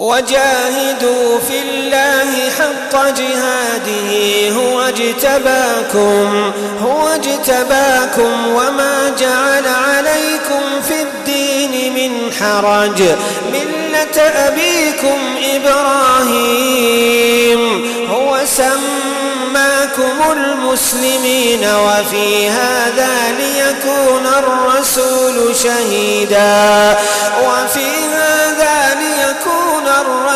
وجاهدوا في الله حق جهاده هو اجتباكم هو اجتباكم وما جعل عليكم في الدين من حرج. ملة أبيكم إبراهيم هو سماكم المسلمين وفي هذا ليكون الرسول شهيدا. وفي هذا